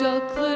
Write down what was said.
duckling.